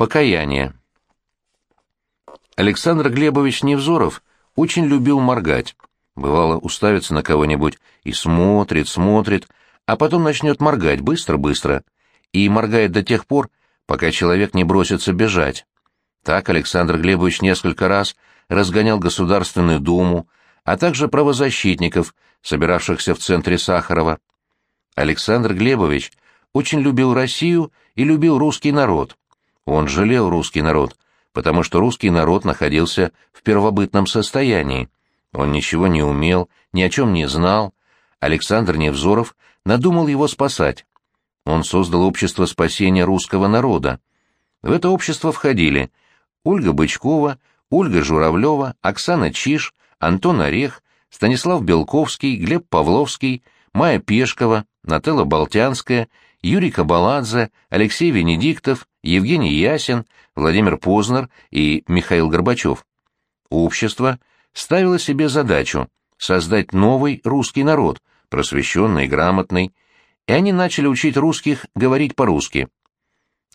Покаяние. Александр Глебович Невзоров очень любил моргать. Бывало, уставится на кого-нибудь и смотрит, смотрит, а потом начнет моргать быстро-быстро. И моргает до тех пор, пока человек не бросится бежать. Так Александр Глебович несколько раз разгонял Государственную Думу, а также правозащитников, собиравшихся в центре Сахарова. Александр Глебович очень любил Россию и любил русский народ. Он жалел русский народ, потому что русский народ находился в первобытном состоянии. Он ничего не умел, ни о чем не знал. Александр Невзоров надумал его спасать. Он создал общество спасения русского народа. В это общество входили Ольга Бычкова, Ольга Журавлева, Оксана Чиш, Антон Орех, Станислав Белковский, Глеб Павловский, Майя Пешкова, Нателла Болтянская, Юрий Кабаладзе, Алексей Венедиктов, Евгений Ясин, Владимир Познер и Михаил Горбачев. Общество ставило себе задачу создать новый русский народ, просвещенный грамотный, и они начали учить русских говорить по-русски.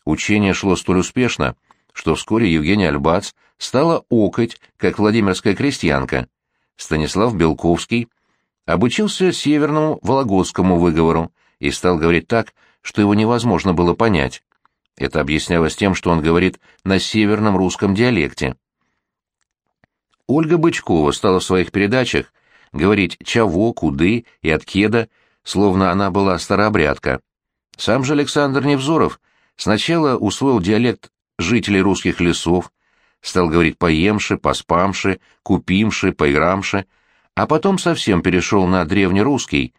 Учение шло столь успешно, что вскоре Евгения Альбац стала окать, как владимирская крестьянка. Станислав Белковский обучился северному вологодскому выговору и стал говорить так, что его невозможно было понять. Это объяснялось тем, что он говорит на северном русском диалекте. Ольга Бычкова стала в своих передачах говорить «чаво», «куды» и «откеда», словно она была старообрядка. Сам же Александр Невзоров сначала усвоил диалект жителей русских лесов, стал говорить поемши, поспамши, купимши, поиграмши, а потом совсем перешел на древнерусский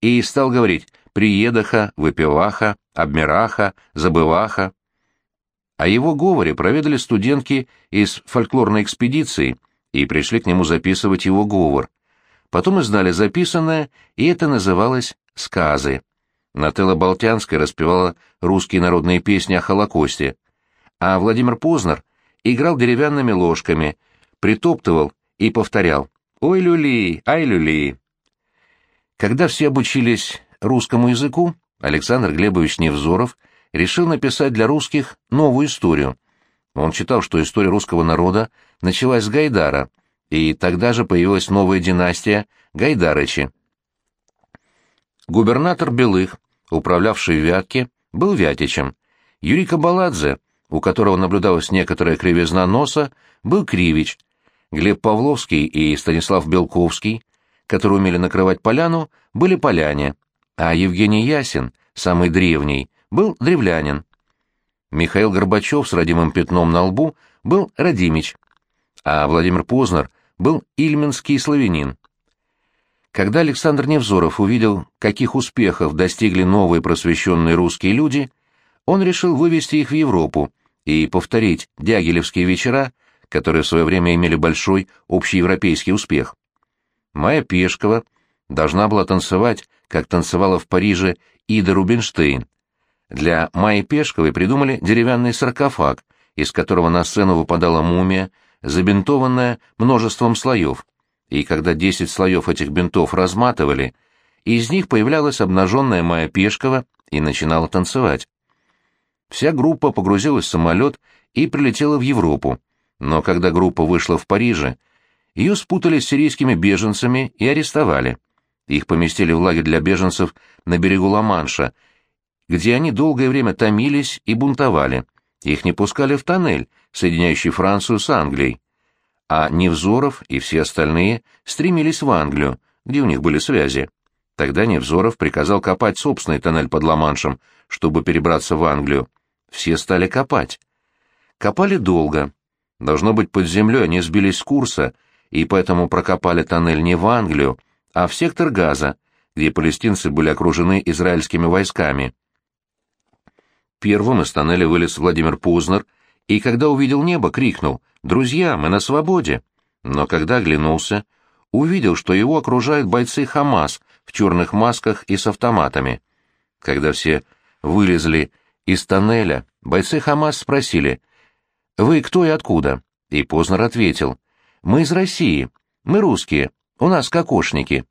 и стал говорить приедаха, выпиваха, обмираха, забываха. О его говоре проведали студентки из фольклорной экспедиции и пришли к нему записывать его говор. Потом издали записанное, и это называлось «сказы». Нателла Болтянская распевала русские народные песни о Холокосте, а Владимир Познер играл деревянными ложками, притоптывал и повторял «Ой, люли, ай, люли». Когда все обучились русскому языку, Александр Глебович Невзоров решил написать для русских новую историю. Он считал, что история русского народа началась с Гайдара, и тогда же появилась новая династия Гайдарычи. Губернатор Белых, управлявший Вятке, был Вятичем. Юрий Кабаладзе, у которого наблюдалась некоторая кривизна носа, был Кривич. Глеб Павловский и Станислав Белковский, которые умели накрывать поляну, были поляне а Евгений Ясин, самый древний, был древлянин. Михаил Горбачев с родимым пятном на лбу был Радимич, а Владимир Познер был ильменский славянин. Когда Александр Невзоров увидел, каких успехов достигли новые просвещенные русские люди, он решил вывести их в Европу и повторить дягилевские вечера, которые в свое время имели большой общеевропейский успех. Майя Пешкова должна была танцевать как танцевала в Париже Ида Рубинштейн. Для Майи Пешковой придумали деревянный саркофаг, из которого на сцену выпадала мумия, забинтованная множеством слоев. И когда десять слоев этих бинтов разматывали, из них появлялась обнаженная Майя Пешкова и начинала танцевать. Вся группа погрузилась в самолет и прилетела в Европу, но когда группа вышла в Париже, ее спутали с сирийскими беженцами и арестовали. Их поместили в лагерь для беженцев на берегу Ла-Манша, где они долгое время томились и бунтовали. Их не пускали в тоннель, соединяющий Францию с Англией. А Невзоров и все остальные стремились в Англию, где у них были связи. Тогда Невзоров приказал копать собственный тоннель под Ла-Маншем, чтобы перебраться в Англию. Все стали копать. Копали долго. Должно быть, под землей они сбились с курса, и поэтому прокопали тоннель не в Англию, а в сектор Газа, где палестинцы были окружены израильскими войсками. Первым из тоннеля вылез Владимир Познер, и когда увидел небо, крикнул «Друзья, мы на свободе!» Но когда оглянулся, увидел, что его окружают бойцы Хамас в черных масках и с автоматами. Когда все вылезли из тоннеля, бойцы Хамас спросили «Вы кто и откуда?» И Познер ответил «Мы из России, мы русские, у нас кокошники.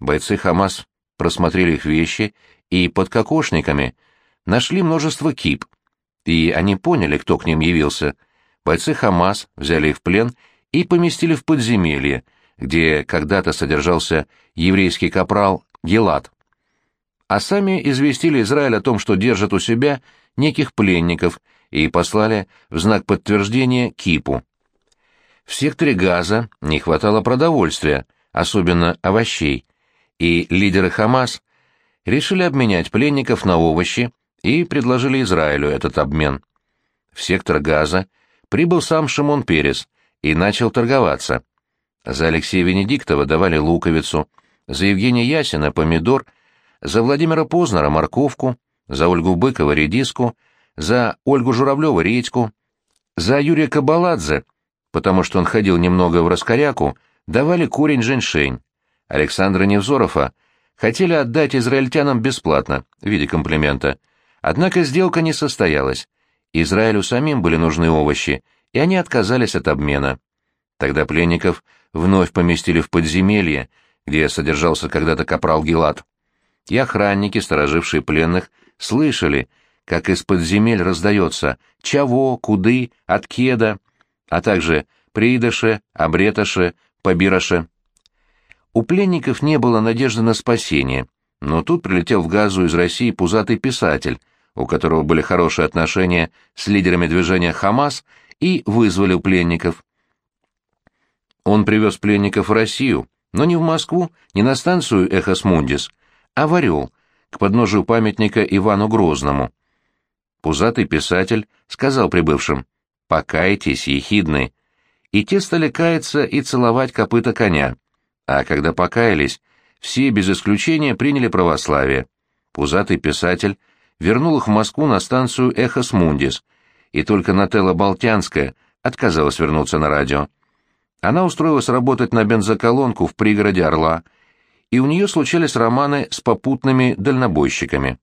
Бойцы Хамас просмотрели их вещи и под кокошниками нашли множество кип. и они поняли, кто к ним явился. Бойцы Хамас взяли их в плен и поместили в подземелье, где когда-то содержался еврейский капрал Гелат. А сами известили Израиль о том, что держат у себя неких пленников, и послали в знак подтверждения Кипу. В секторе Газа не хватало продовольствия, особенно овощей, и лидеры Хамас решили обменять пленников на овощи и предложили Израилю этот обмен. В сектор Газа прибыл сам Шимон Перес и начал торговаться. За Алексея Венедиктова давали луковицу, за Евгения Ясина — помидор, за Владимира Познера — морковку, за Ольгу Быкова — редиску, за Ольгу Журавлева — редьку, за Юрия Кабаладзе, потому что он ходил немного в раскоряку, давали корень-женьшень. Александра Невзорова хотели отдать израильтянам бесплатно, в виде комплимента. Однако сделка не состоялась. Израилю самим были нужны овощи, и они отказались от обмена. Тогда пленников вновь поместили в подземелье, где содержался когда-то капрал Гилат. И охранники, сторожившие пленных, слышали, как из-под земель раздается «Чаво», «Куды», «Откеда», а также «Придаше», «Обреташе», «Побираше». У пленников не было надежды на спасение, но тут прилетел в Газу из России пузатый писатель, у которого были хорошие отношения с лидерами движения «Хамас», и вызволил пленников. Он привез пленников в Россию, но не в Москву, не на станцию «Эхос Мундис», а в Орел, к подножию памятника Ивану Грозному. Пузатый писатель сказал прибывшим «Покайтесь, ехидны», и те стали каяться и целовать копыта коня, а когда покаялись, все без исключения приняли православие. Пузатый писатель вернул их в Москву на станцию «Эхос Мундис», и только Нателла Болтянская отказалась вернуться на радио. Она устроилась работать на бензоколонку в пригороде Орла, и у нее случались романы с попутными дальнобойщиками.